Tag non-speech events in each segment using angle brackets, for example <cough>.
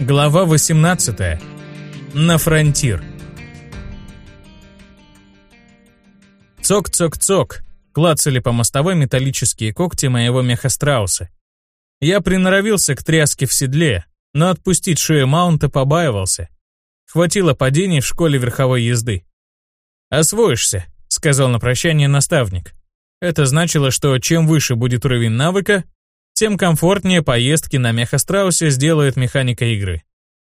Глава 18. На фронтир. Цок-цок-цок. Клацали по мостовой металлические когти моего мехастрауса. Я приноровился к тряске в седле, но отпустить шею маунта побаивался. Хватило падений в школе верховой езды. «Освоишься», — сказал на прощание наставник. Это значило, что чем выше будет уровень навыка, тем комфортнее поездки на мехастраусе сделает механика игры.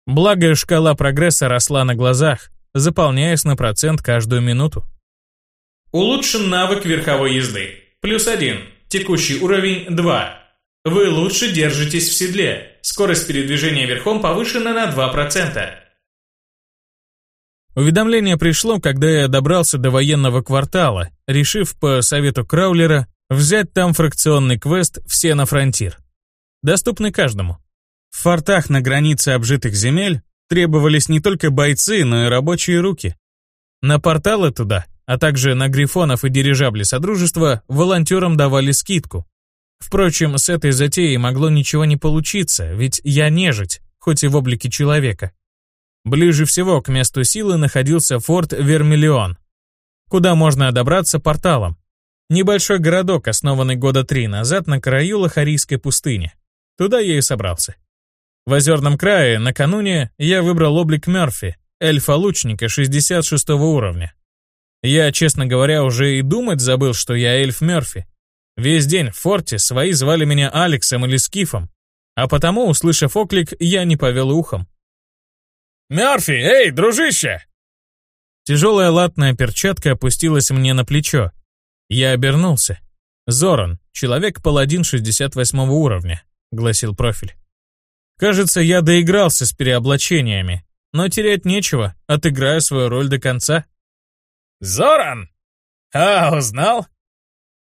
Благо, шкала прогресса росла на глазах, заполняясь на процент каждую минуту. Улучшен навык верховой езды. Плюс один. Текущий уровень 2. Вы лучше держитесь в седле. Скорость передвижения верхом повышена на 2%. Уведомление пришло, когда я добрался до военного квартала, решив по совету Краулера взять там фракционный квест «Все на фронтир». Доступный каждому. В фортах на границе обжитых земель требовались не только бойцы, но и рабочие руки. На порталы туда, а также на грифонов и дирижабли Содружества волонтерам давали скидку. Впрочем, с этой затеей могло ничего не получиться, ведь я нежить, хоть и в облике человека. Ближе всего к месту силы находился форт Вермиллион, куда можно добраться порталом. Небольшой городок, основанный года три назад на краю Лохарийской пустыни. Туда я и собрался. В озерном крае накануне я выбрал облик Мёрфи, эльфа-лучника 66 уровня. Я, честно говоря, уже и думать забыл, что я эльф Мёрфи. Весь день в форте свои звали меня Алексом или Скифом, а потому, услышав оклик, я не повел ухом. «Мёрфи, эй, дружище!» Тяжелая латная перчатка опустилась мне на плечо. Я обернулся. «Зоран, человек-паладин 68 уровня», — гласил профиль. Кажется, я доигрался с переоблачениями, но терять нечего, отыграю свою роль до конца. «Зоран! А, узнал?»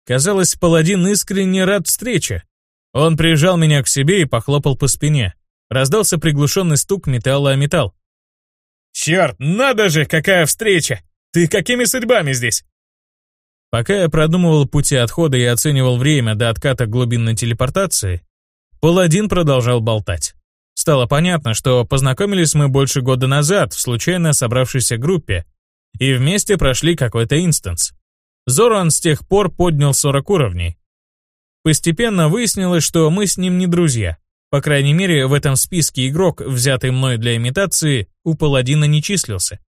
Казалось, паладин искренне рад встрече. Он прижал меня к себе и похлопал по спине. Раздался приглушенный стук металла о металл. «Черт, надо же, какая встреча! Ты какими судьбами здесь?» Пока я продумывал пути отхода и оценивал время до отката глубинной телепортации, паладин продолжал болтать. Стало понятно, что познакомились мы больше года назад в случайно собравшейся группе и вместе прошли какой-то инстанс. Зоран с тех пор поднял 40 уровней. Постепенно выяснилось, что мы с ним не друзья. По крайней мере, в этом списке игрок, взятый мной для имитации, у паладина не числился.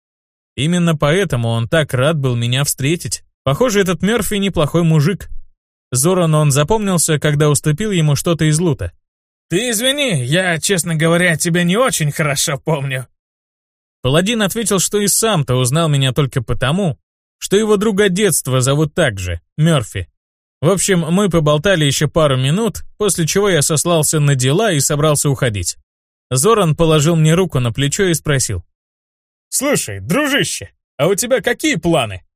Именно поэтому он так рад был меня встретить. Похоже, этот Мёрфи неплохой мужик. Зоран он запомнился, когда уступил ему что-то из лута. «Ты извини, я, честно говоря, тебя не очень хорошо помню». Паладин ответил, что и сам-то узнал меня только потому, что его друга детства зовут также, Мёрфи. В общем, мы поболтали еще пару минут, после чего я сослался на дела и собрался уходить. Зоран положил мне руку на плечо и спросил. «Слушай, дружище, а у тебя какие планы?»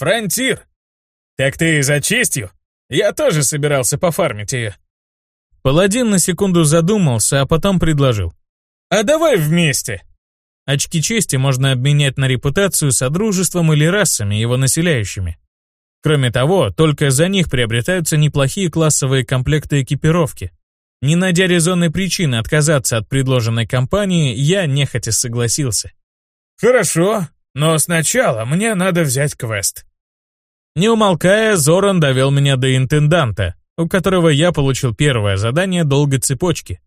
«Фронтир. Так ты за честью? Я тоже собирался пофармить ее». Паладин на секунду задумался, а потом предложил. «А давай вместе!» Очки чести можно обменять на репутацию содружеством или расами, его населяющими. Кроме того, только за них приобретаются неплохие классовые комплекты экипировки. Не найдя резонной причины отказаться от предложенной компании, я нехотя согласился. «Хорошо, но сначала мне надо взять квест». Не умолкая, Зоран довел меня до интенданта, у которого я получил первое задание долгой цепочки.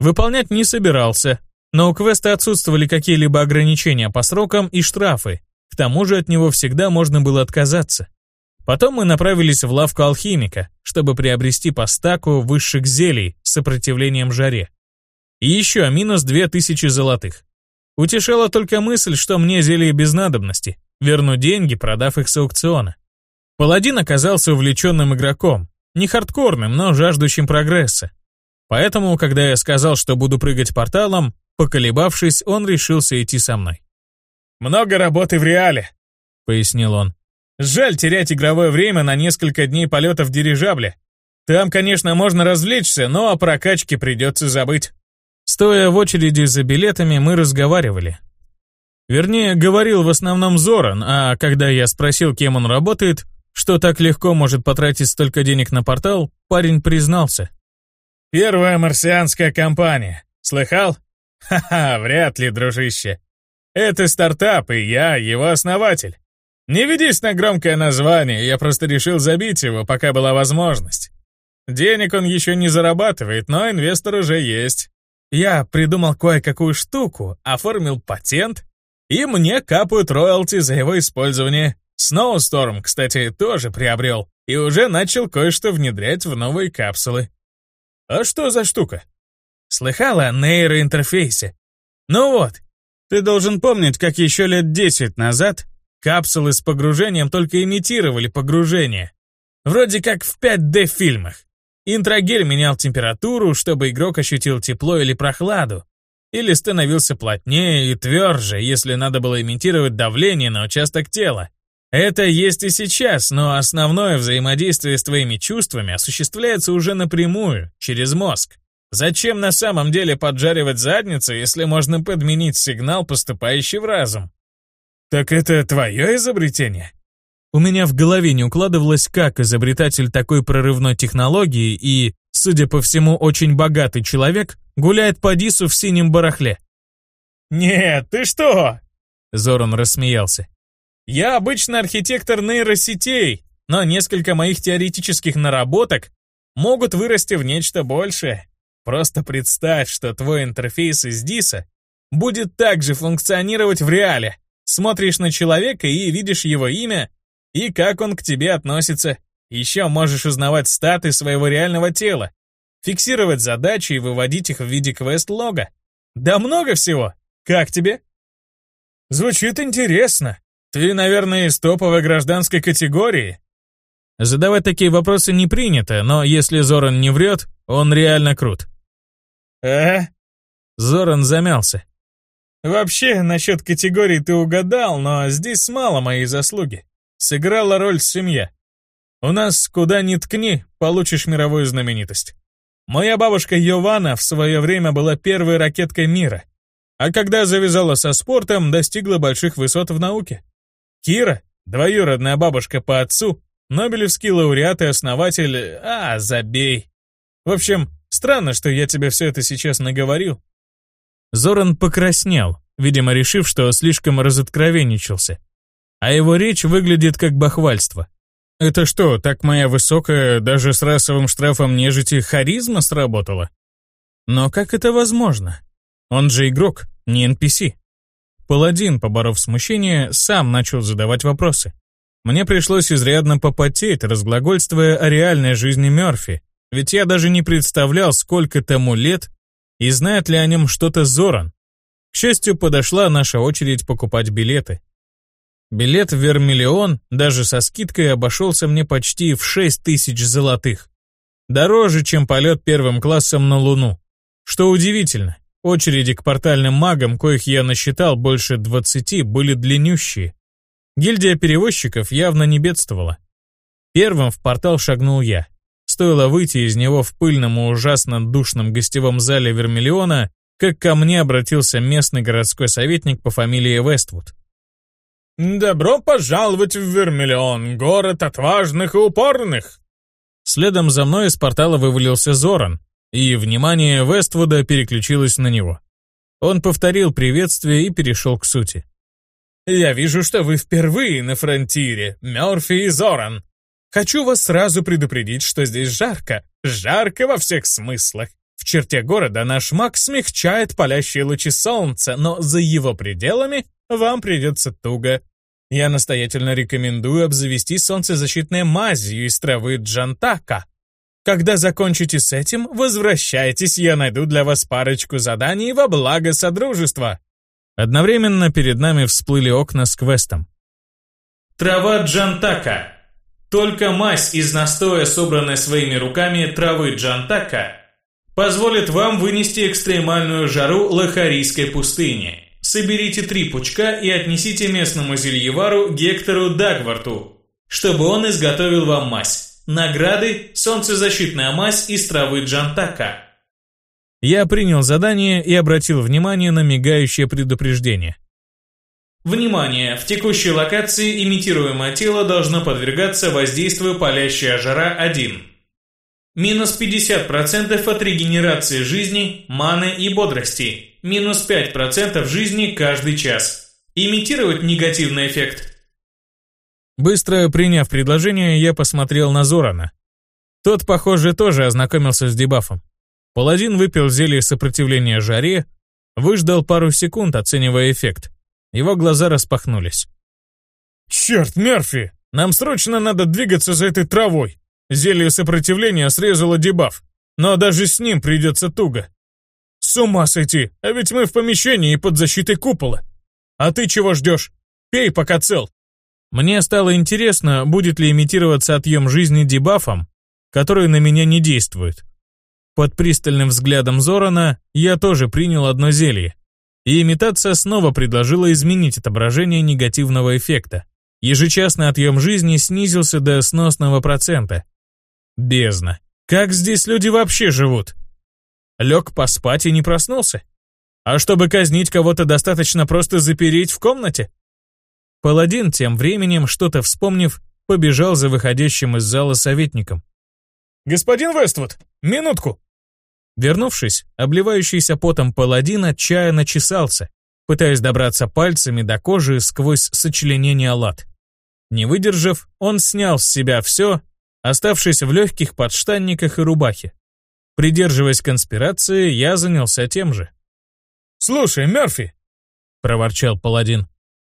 Выполнять не собирался, но у квеста отсутствовали какие-либо ограничения по срокам и штрафы, к тому же от него всегда можно было отказаться. Потом мы направились в лавку алхимика, чтобы приобрести по стаку высших зелий с сопротивлением жаре. И еще минус 2000 золотых. Утешала только мысль, что мне зелье без надобности, верну деньги, продав их с аукциона. Паладин оказался увлеченным игроком, не хардкорным, но жаждущим прогресса. Поэтому, когда я сказал, что буду прыгать порталом, Поколебавшись, он решился идти со мной. «Много работы в реале», — пояснил он. «Жаль терять игровое время на несколько дней полета в дирижабле. Там, конечно, можно развлечься, но о прокачке придется забыть». Стоя в очереди за билетами, мы разговаривали. Вернее, говорил в основном Зоран, а когда я спросил, кем он работает, что так легко может потратить столько денег на портал, парень признался. «Первая марсианская компания. Слыхал? Ха-ха, вряд ли, дружище. Это стартап, и я его основатель. Не ведись на громкое название, я просто решил забить его, пока была возможность. Денег он еще не зарабатывает, но инвестор уже есть. Я придумал кое-какую штуку, оформил патент, и мне капают роялти за его использование. Сноусторм, кстати, тоже приобрел, и уже начал кое-что внедрять в новые капсулы. А что за штука? Слыхала о нейроинтерфейсе? Ну вот, ты должен помнить, как еще лет 10 назад капсулы с погружением только имитировали погружение. Вроде как в 5D-фильмах. Интрагель менял температуру, чтобы игрок ощутил тепло или прохладу, или становился плотнее и тверже, если надо было имитировать давление на участок тела. Это есть и сейчас, но основное взаимодействие с твоими чувствами осуществляется уже напрямую, через мозг. Зачем на самом деле поджаривать задницу, если можно подменить сигнал, поступающий в разум? Так это твое изобретение? У меня в голове не укладывалось, как изобретатель такой прорывной технологии и, судя по всему, очень богатый человек гуляет по Дису в синем барахле. «Нет, ты что?» Зоран рассмеялся. «Я обычный архитектор нейросетей, но несколько моих теоретических наработок могут вырасти в нечто большее. Просто представь, что твой интерфейс из Диса будет также функционировать в реале. Смотришь на человека и видишь его имя и как он к тебе относится. Еще можешь узнавать статы своего реального тела, фиксировать задачи и выводить их в виде квест-лога. Да много всего. Как тебе? Звучит интересно. Ты, наверное, из топовой гражданской категории. Задавать такие вопросы не принято, но если Зоран не врет, он реально крут. Э? Зоран замялся. Вообще, насчет категории ты угадал, но здесь мало моей заслуги сыграла роль семья. У нас куда ни ткни, получишь мировую знаменитость. Моя бабушка Йована в свое время была первой ракеткой мира, а когда завязала со спортом, достигла больших высот в науке. Кира, двоюродная бабушка по отцу, Нобелевский лауреат и основатель... А, забей. В общем, странно, что я тебе все это сейчас наговорил. Зоран покраснел, видимо, решив, что слишком разоткровенничался а его речь выглядит как бахвальство. Это что, так моя высокая, даже с расовым штрафом нежити, харизма сработала? Но как это возможно? Он же игрок, не NPC. Паладин, поборов смущение, сам начал задавать вопросы. Мне пришлось изрядно попотеть, разглагольствуя о реальной жизни Мёрфи, ведь я даже не представлял, сколько тому лет и знает ли о нем что-то Зоран. К счастью, подошла наша очередь покупать билеты. Билет в Вермиллион даже со скидкой обошелся мне почти в 6 тысяч золотых. Дороже, чем полет первым классом на Луну. Что удивительно, очереди к портальным магам, коих я насчитал больше 20, были длиннющие. Гильдия перевозчиков явно не бедствовала. Первым в портал шагнул я. Стоило выйти из него в пыльном и ужасно душном гостевом зале Вермиллиона, как ко мне обратился местный городской советник по фамилии Вествуд. «Добро пожаловать в Вермиллион, город отважных и упорных!» Следом за мной из портала вывалился Зоран, и внимание Вествуда переключилось на него. Он повторил приветствие и перешел к сути. «Я вижу, что вы впервые на фронтире, Мёрфи и Зоран. Хочу вас сразу предупредить, что здесь жарко, жарко во всех смыслах. В черте города наш маг смягчает палящие лучи солнца, но за его пределами вам придется туго. Я настоятельно рекомендую обзавестись солнцезащитной мазью из травы джантака. Когда закончите с этим, возвращайтесь, я найду для вас парочку заданий во благо Содружества». Одновременно перед нами всплыли окна с квестом. Трава джантака. Только мазь из настоя, собранная своими руками травы джантака, позволит вам вынести экстремальную жару Лахарийской пустыни. Соберите три пучка и отнесите местному зельевару Гектору Дагварту, чтобы он изготовил вам мазь. Награды – солнцезащитная мазь из травы джантака. Я принял задание и обратил внимание на мигающее предупреждение. Внимание! В текущей локации имитируемое тело должно подвергаться воздействию палящая жара 1. Минус 50% от регенерации жизни, маны и бодрости. минус 5% жизни каждый час. Имитировать негативный эффект. Быстро приняв предложение, я посмотрел на Зорана. Тот, похоже, тоже ознакомился с дебафом. Паладин выпил зелье сопротивления жаре, выждал пару секунд, оценивая эффект. Его глаза распахнулись. «Черт, Мерфи! Нам срочно надо двигаться за этой травой! Зелье сопротивления срезало дебаф, но даже с ним придется туго. С ума сойти, а ведь мы в помещении под защитой купола. А ты чего ждешь? Пей, пока цел!» Мне стало интересно, будет ли имитироваться отъем жизни дебафом, который на меня не действует. Под пристальным взглядом Зорана я тоже принял одно зелье, и имитация снова предложила изменить отображение негативного эффекта. Ежечасный отъем жизни снизился до сносного процента. Бездна. Как здесь люди вообще живут? Лег поспать и не проснулся? А чтобы казнить кого-то, достаточно просто запереть в комнате? Паладин, тем временем, что-то вспомнив, побежал за выходящим из зала советником. «Господин Вествуд, минутку!» Вернувшись, обливающийся потом паладин отчаянно чесался, пытаясь добраться пальцами до кожи сквозь сочленение лад. Не выдержав, он снял с себя все, оставшись в легких подштанниках и рубахе. Придерживаясь конспирации, я занялся тем же. «Слушай, Мерфи!» — проворчал паладин.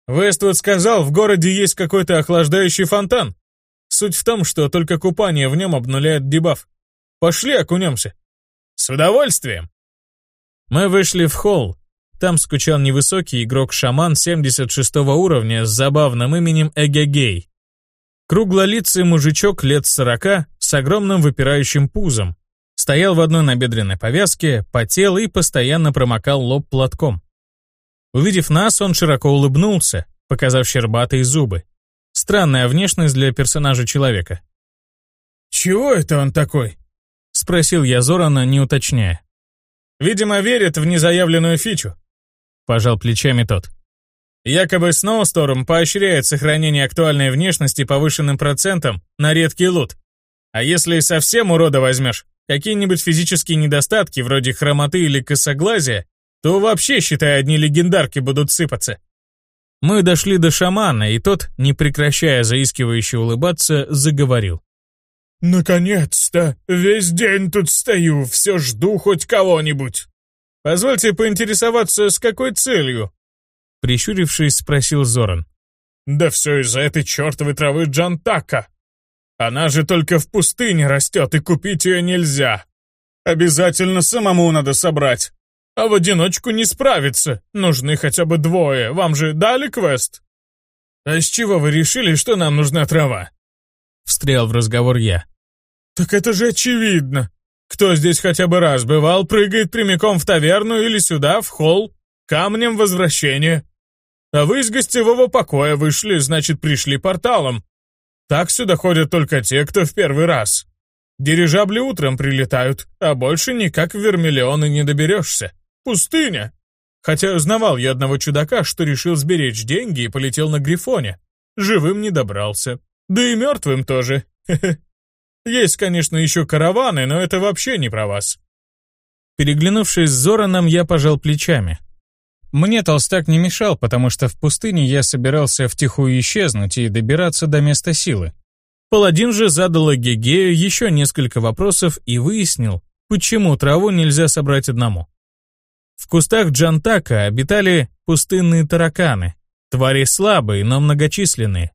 «Вествуд сказал, в городе есть какой-то охлаждающий фонтан. Суть в том, что только купание в нем обнуляет дебаф. Пошли окунемся. С удовольствием. Мы вышли в холл. Там скучал невысокий игрок-шаман 76 уровня с забавным именем Эгегей. Круглолицый мужичок лет 40 с огромным выпирающим пузом. Стоял в одной набедренной повязке, потел и постоянно промокал лоб платком. Увидев нас, он широко улыбнулся, показав щербатые зубы. Странная внешность для персонажа человека. «Чего это он такой?» — спросил я Зорана, не уточняя. «Видимо, верит в незаявленную фичу», — пожал плечами тот. Якобы Сноусторм поощряет сохранение актуальной внешности повышенным процентом на редкий лут. А если совсем урода возьмешь, какие-нибудь физические недостатки вроде хромоты или косоглазия, то вообще, считай, одни легендарки будут сыпаться. Мы дошли до шамана, и тот, не прекращая заискивающе улыбаться, заговорил. «Наконец-то! Весь день тут стою, все жду хоть кого-нибудь. Позвольте поинтересоваться, с какой целью?» Прищурившись, спросил Зоран. «Да все из-за этой чертовой травы Джантака. Она же только в пустыне растет, и купить ее нельзя. Обязательно самому надо собрать. А в одиночку не справиться. Нужны хотя бы двое. Вам же дали квест? А с чего вы решили, что нам нужна трава? Встрял в разговор я. Так это же очевидно. Кто здесь хотя бы раз бывал, прыгает прямиком в таверну или сюда, в холл, камнем возвращения. А вы из гостевого покоя вышли, значит, пришли порталом. Так сюда ходят только те, кто в первый раз. Дирижабли утром прилетают, а больше никак в Вермиллионы не доберешься. Пустыня. Хотя узнавал я одного чудака, что решил сберечь деньги и полетел на Грифоне. Живым не добрался. Да и мертвым тоже. Есть, конечно, еще караваны, но это вообще не про вас. Переглянувшись с Зораном, я пожал плечами. Мне толстяк не мешал, потому что в пустыне я собирался втихую исчезнуть и добираться до места силы. Паладин же задал Гегею еще несколько вопросов и выяснил, почему траву нельзя собрать одному. В кустах Джантака обитали пустынные тараканы, твари слабые, но многочисленные.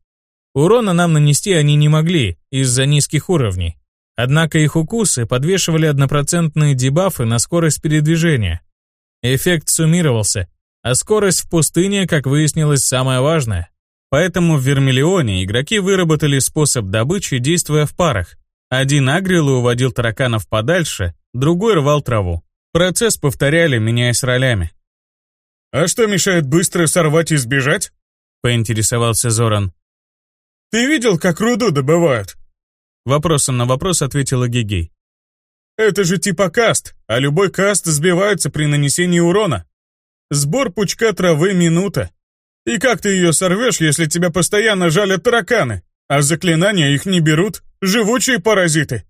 Урона нам нанести они не могли из-за низких уровней. Однако их укусы подвешивали однопроцентные дебафы на скорость передвижения. Эффект суммировался, а скорость в пустыне, как выяснилось, самое важное. Поэтому в Вермиллионе игроки выработали способ добычи, действуя в парах. Один агрил и уводил тараканов подальше, другой рвал траву. Процесс повторяли, меняясь ролями. «А что мешает быстро сорвать и сбежать?» — поинтересовался Зоран. «Ты видел, как руду добывают?» Вопросом на вопрос ответила Гигей. «Это же типа каст, а любой каст сбивается при нанесении урона. Сбор пучка травы — минута. И как ты ее сорвешь, если тебя постоянно жалят тараканы, а заклинания их не берут, живучие паразиты?»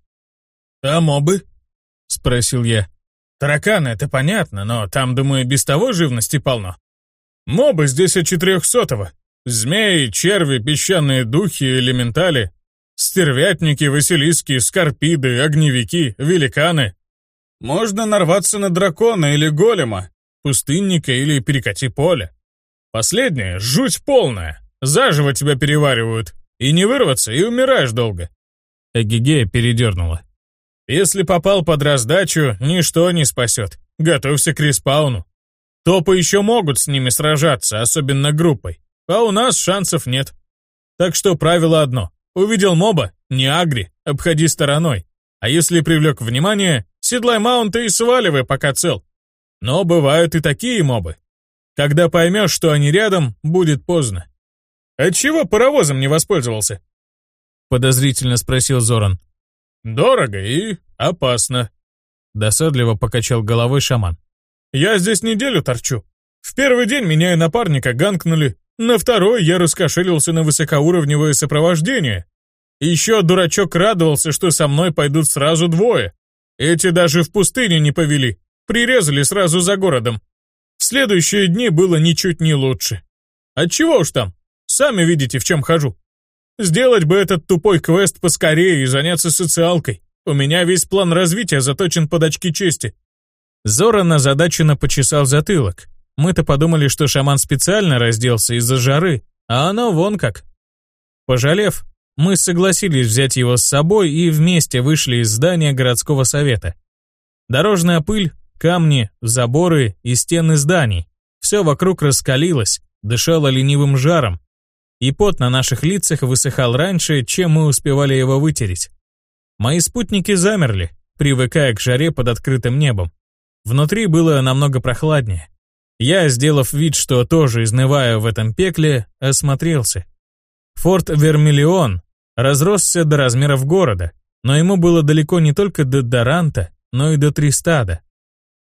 «А мобы?» — спросил я. Тараканы — это понятно, но там, думаю, без того живности полно. Мобы здесь от четырехсотого. Змеи, черви, песчаные духи, элементали, стервятники, василиски, скорпиды, огневики, великаны. Можно нарваться на дракона или голема, пустынника или перекати поле. Последнее — жуть полная. Заживо тебя переваривают. И не вырваться, и умираешь долго. Эгигея передернула. Если попал под раздачу, ничто не спасет. Готовься к респауну. Топы еще могут с ними сражаться, особенно группой. А у нас шансов нет. Так что правило одно. Увидел моба, не агри, обходи стороной. А если привлек внимание, седлай маунта и сваливай, пока цел. Но бывают и такие мобы. Когда поймешь, что они рядом, будет поздно. Отчего паровозом не воспользовался? Подозрительно спросил Зоран. Дорого и опасно. Досадливо покачал головой шаман. Я здесь неделю торчу. В первый день меня и напарника ганкнули, на второй я раскошелился на высокоуровневое сопровождение. Еще дурачок радовался, что со мной пойдут сразу двое. Эти даже в пустыне не повели, прирезали сразу за городом. В следующие дни было ничуть не лучше. Отчего уж там, сами видите, в чем хожу. Сделать бы этот тупой квест поскорее и заняться социалкой. У меня весь план развития заточен под очки чести. Зора озадаченно почесал затылок. Мы-то подумали, что шаман специально разделся из-за жары, а оно вон как. Пожалев, мы согласились взять его с собой и вместе вышли из здания городского совета. Дорожная пыль, камни, заборы и стены зданий. Все вокруг раскалилось, дышало ленивым жаром, и пот на наших лицах высыхал раньше, чем мы успевали его вытереть. Мои спутники замерли, привыкая к жаре под открытым небом. Внутри было намного прохладнее. Я, сделав вид, что тоже изнываю в этом пекле, осмотрелся. Форт Вермиллион разросся до размеров города, но ему было далеко не только до Доранта, но и до Тристада.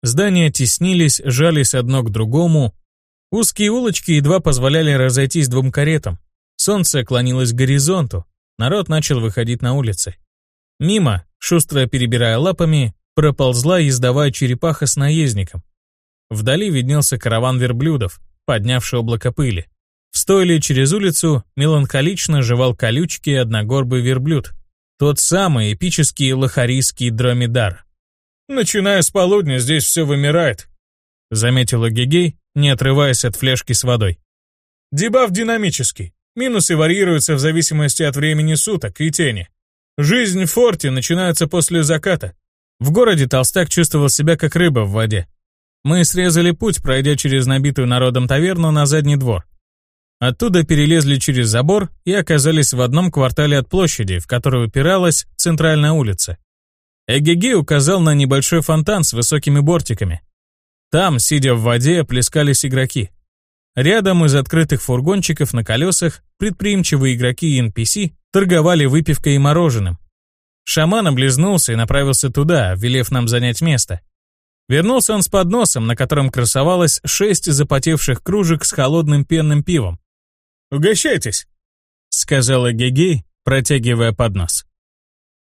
Здания теснились, жались одно к другому. Узкие улочки едва позволяли разойтись двум каретам. Солнце клонилось к горизонту, народ начал выходить на улицы. Мимо, шустро перебирая лапами, проползла ездовая черепаха с наездником. Вдали виднелся караван верблюдов, поднявший облако пыли. В стойле через улицу меланхолично жевал колючки одногорбый верблюд. Тот самый эпический лохарийский дромедар. «Начиная с полудня здесь все вымирает», — заметила Гегей, не отрываясь от флешки с водой. «Дебаф динамический. Минусы варьируются в зависимости от времени суток и тени. Жизнь в форте начинается после заката. В городе Толстяк чувствовал себя как рыба в воде. Мы срезали путь, пройдя через набитую народом таверну на задний двор. Оттуда перелезли через забор и оказались в одном квартале от площади, в которой упиралась центральная улица. Эгеги указал на небольшой фонтан с высокими бортиками. Там, сидя в воде, плескались игроки. Рядом из открытых фургончиков на колесах предприимчивые игроки и NPC торговали выпивкой и мороженым. Шаман облизнулся и направился туда, велев нам занять место. Вернулся он с подносом, на котором красовалось шесть запотевших кружек с холодным пенным пивом. «Угощайтесь», — сказала Гегей, протягивая поднос.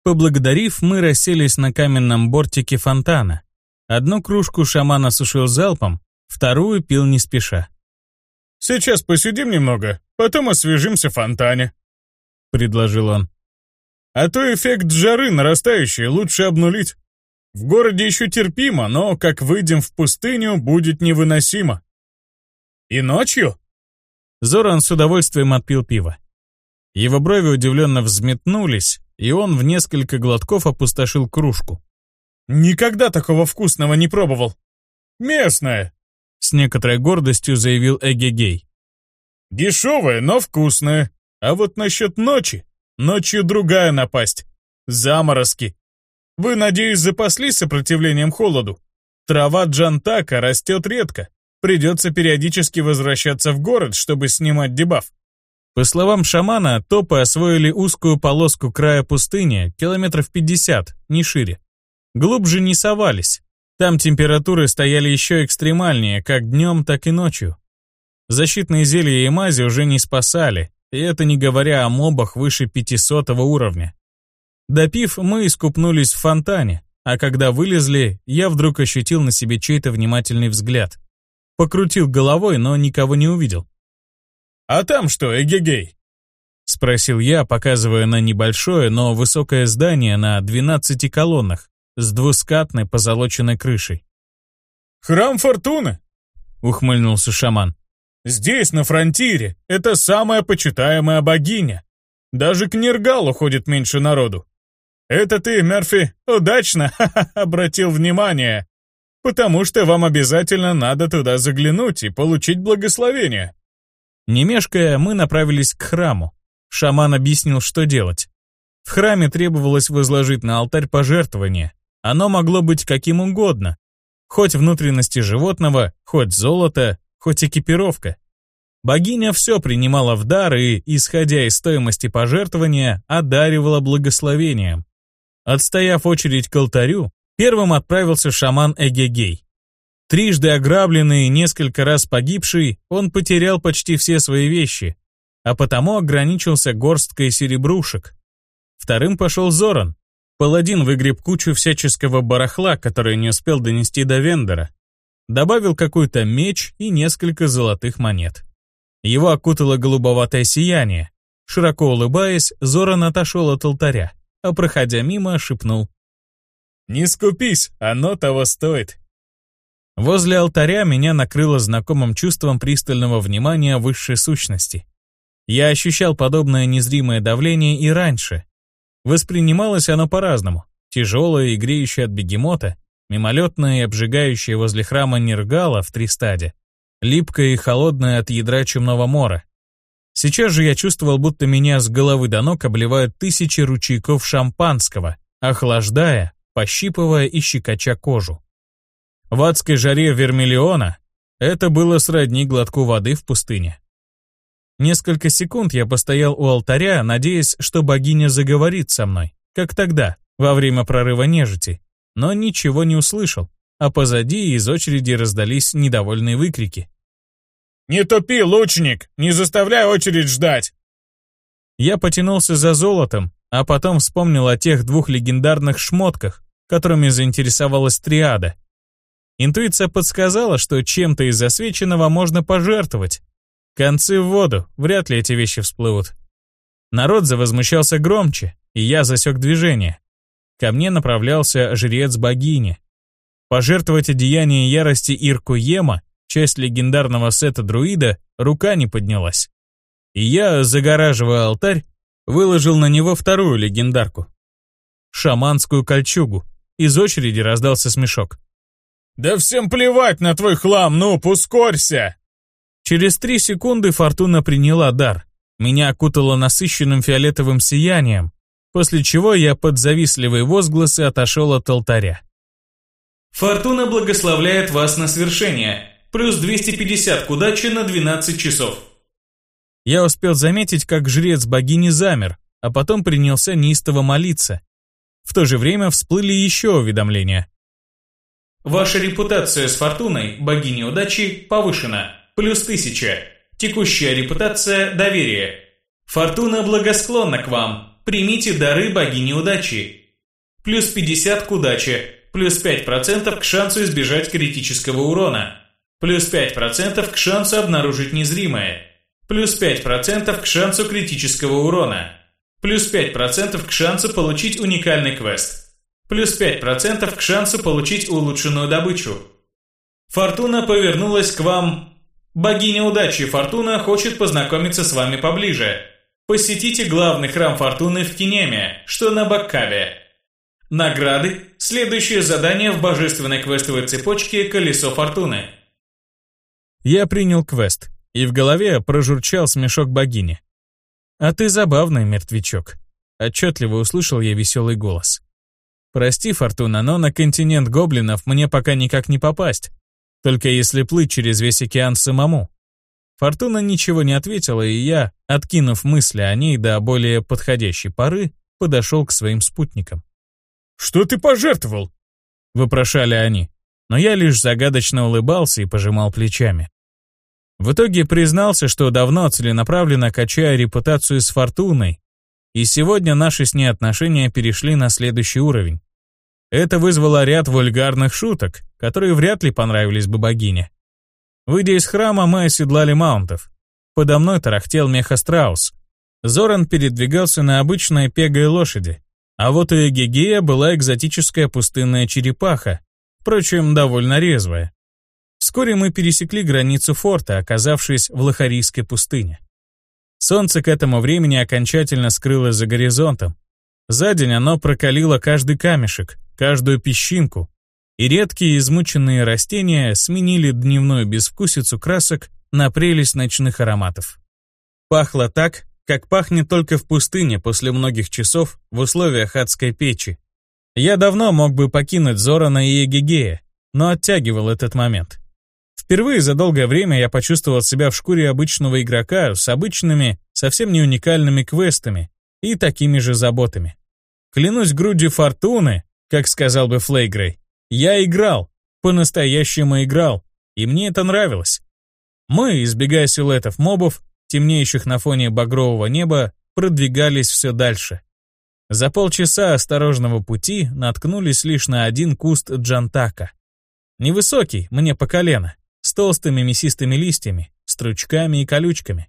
Поблагодарив, мы расселись на каменном бортике фонтана. Одну кружку шаман осушил залпом, вторую пил не спеша. «Сейчас посидим немного, потом освежимся в фонтане», — предложил он. «А то эффект жары нарастающий лучше обнулить». В городе еще терпимо, но как выйдем в пустыню, будет невыносимо. И ночью? Зоран с удовольствием отпил пиво. Его брови удивленно взметнулись, и он в несколько глотков опустошил кружку. «Никогда такого вкусного не пробовал. Местное!» С некоторой гордостью заявил Эгегей. «Дешевое, но вкусное. А вот насчет ночи. Ночью другая напасть. Заморозки. Вы, надеюсь, запаслись сопротивлением холоду? Трава джантака растет редко. Придется периодически возвращаться в город, чтобы снимать дебаф. По словам шамана, топы освоили узкую полоску края пустыни, километров 50, не шире. Глубже не совались. Там температуры стояли еще экстремальнее, как днем, так и ночью. Защитные зелья и мази уже не спасали, и это не говоря о мобах выше 500 уровня. Допив, мы искупнулись в фонтане, а когда вылезли, я вдруг ощутил на себе чей-то внимательный взгляд. Покрутил головой, но никого не увидел. «А там что, эгегей?» — спросил я, показывая на небольшое, но высокое здание на 12 колоннах с двускатной позолоченной крышей. «Храм Фортуны!» — ухмыльнулся шаман. «Здесь, на фронтире, это самая почитаемая богиня. Даже к Нергалу ходит меньше народу. Это ты, Мерфи, удачно <laughs> обратил внимание, потому что вам обязательно надо туда заглянуть и получить благословение». Не мешкая, мы направились к храму. Шаман объяснил, что делать. В храме требовалось возложить на алтарь пожертвование. Оно могло быть каким угодно. Хоть внутренности животного, хоть золото, хоть экипировка. Богиня все принимала в дар и, исходя из стоимости пожертвования, одаривала благословением. Отстояв очередь к алтарю, первым отправился шаман Эгегей. Трижды ограбленный и несколько раз погибший, он потерял почти все свои вещи, а потому ограничился горсткой серебрушек. Вторым пошел Зоран. Паладин выгреб кучу всяческого барахла, который не успел донести до вендора. Добавил какой-то меч и несколько золотых монет. Его окутало голубоватое сияние. Широко улыбаясь, Зоран отошел от алтаря а проходя мимо, шепнул. «Не скупись, оно того стоит». Возле алтаря меня накрыло знакомым чувством пристального внимания высшей сущности. Я ощущал подобное незримое давление и раньше. Воспринималось оно по-разному. Тяжелое и греющее от бегемота, мимолетное и обжигающее возле храма Нергала в Тристаде, липкое и холодное от ядра Чумного Мора, Сейчас же я чувствовал, будто меня с головы до ног обливают тысячи ручейков шампанского, охлаждая, пощипывая и щекоча кожу. В адской жаре вермиллиона это было сродни глотку воды в пустыне. Несколько секунд я постоял у алтаря, надеясь, что богиня заговорит со мной, как тогда, во время прорыва нежити, но ничего не услышал, а позади из очереди раздались недовольные выкрики. «Не тупи, лучник! Не заставляй очередь ждать!» Я потянулся за золотом, а потом вспомнил о тех двух легендарных шмотках, которыми заинтересовалась триада. Интуиция подсказала, что чем-то из засвеченного можно пожертвовать. Концы в воду, вряд ли эти вещи всплывут. Народ завозмущался громче, и я засек движение. Ко мне направлялся жрец богини. Пожертвовать одеяние ярости Ирку Ема часть легендарного сета друида, рука не поднялась. И я, загораживая алтарь, выложил на него вторую легендарку. Шаманскую кольчугу. Из очереди раздался смешок. «Да всем плевать на твой хлам, ну, ускорься!» Через три секунды Фортуна приняла дар. Меня окутало насыщенным фиолетовым сиянием, после чего я под завистливые возгласы отошел от алтаря. Фортуна благословляет вас на свершение плюс 250 к удаче на 12 часов. Я успел заметить, как жрец богини замер, а потом принялся неистово молиться. В то же время всплыли еще уведомления. Ваша репутация с фортуной, богини удачи, повышена. Плюс 1000. Текущая репутация – доверие. Фортуна благосклонна к вам. Примите дары богини удачи. Плюс 50 к удаче. Плюс 5% к шансу избежать критического урона. Плюс 5% к шансу обнаружить незримое. Плюс 5% к шансу критического урона. Плюс 5% к шансу получить уникальный квест. Плюс 5% к шансу получить улучшенную добычу. Фортуна повернулась к вам. Богиня удачи Фортуна хочет познакомиться с вами поближе. Посетите главный храм Фортуны в Кинеме, что на Баккаве. Награды. Следующее задание в божественной квестовой цепочке «Колесо Фортуны». Я принял квест, и в голове прожурчал смешок богини. «А ты забавный, мертвячок», — отчетливо услышал я веселый голос. «Прости, Фортуна, но на континент гоблинов мне пока никак не попасть, только если плыть через весь океан самому». Фортуна ничего не ответила, и я, откинув мысли о ней до более подходящей поры, подошел к своим спутникам. «Что ты пожертвовал?» — вопрошали они, но я лишь загадочно улыбался и пожимал плечами. В итоге признался, что давно целенаправленно качаю репутацию с Фортуной, и сегодня наши с ней отношения перешли на следующий уровень. Это вызвало ряд вульгарных шуток, которые вряд ли понравились бы богине. Выйдя из храма, мы оседлали маунтов. Подо мной тарахтел мехастраус. Зоран передвигался на обычной пегой лошади, а вот у Эгегея была экзотическая пустынная черепаха, впрочем, довольно резвая. Вскоре мы пересекли границу форта, оказавшись в Лохарийской пустыне. Солнце к этому времени окончательно скрылось за горизонтом. За день оно прокалило каждый камешек, каждую песчинку, и редкие измученные растения сменили дневную безвкусицу красок на прелесть ночных ароматов. Пахло так, как пахнет только в пустыне после многих часов в условиях адской печи. Я давно мог бы покинуть Зорана и Эгегея, но оттягивал этот момент. Впервые за долгое время я почувствовал себя в шкуре обычного игрока с обычными, совсем не уникальными квестами и такими же заботами. Клянусь грудью фортуны, как сказал бы Флейгрей, я играл, по-настоящему играл, и мне это нравилось. Мы, избегая силуэтов мобов, темнеющих на фоне багрового неба, продвигались все дальше. За полчаса осторожного пути наткнулись лишь на один куст джантака. Невысокий, мне по колено, с толстыми мясистыми листьями, стручками и колючками.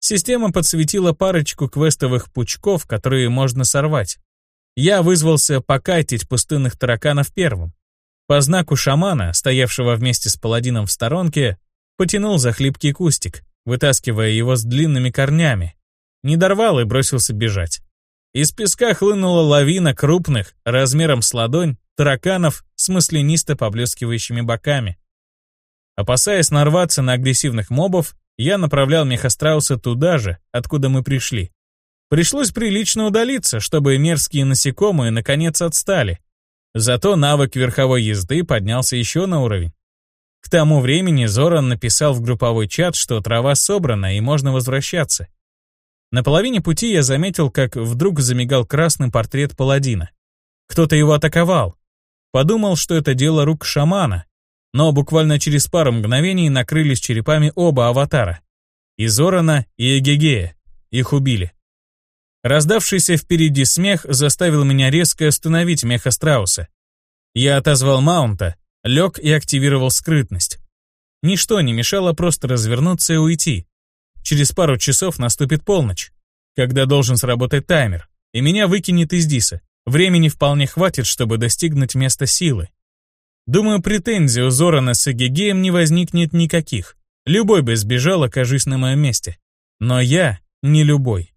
Система подсветила парочку квестовых пучков, которые можно сорвать. Я вызвался покатить пустынных тараканов первым. По знаку шамана, стоявшего вместе с паладином в сторонке, потянул за хлипкий кустик, вытаскивая его с длинными корнями. Не дорвал и бросился бежать. Из песка хлынула лавина крупных, размером с ладонь, тараканов с маслянисто поблескивающими боками. Опасаясь нарваться на агрессивных мобов, я направлял мехастрауса туда же, откуда мы пришли. Пришлось прилично удалиться, чтобы мерзкие насекомые наконец отстали. Зато навык верховой езды поднялся еще на уровень. К тому времени Зоран написал в групповой чат, что трава собрана и можно возвращаться. На половине пути я заметил, как вдруг замигал красный портрет паладина. Кто-то его атаковал. Подумал, что это дело рук шамана, но буквально через пару мгновений накрылись черепами оба аватара. И Зорана, и Эгегея. Их убили. Раздавшийся впереди смех заставил меня резко остановить меха страуса. Я отозвал маунта, лег и активировал скрытность. Ничто не мешало просто развернуться и уйти. Через пару часов наступит полночь, когда должен сработать таймер, и меня выкинет из Диса. Времени вполне хватит, чтобы достигнуть места силы. Думаю, претензий у Зорана с Эгегеем не возникнет никаких. Любой бы сбежал, окажись на моем месте. Но я не любой.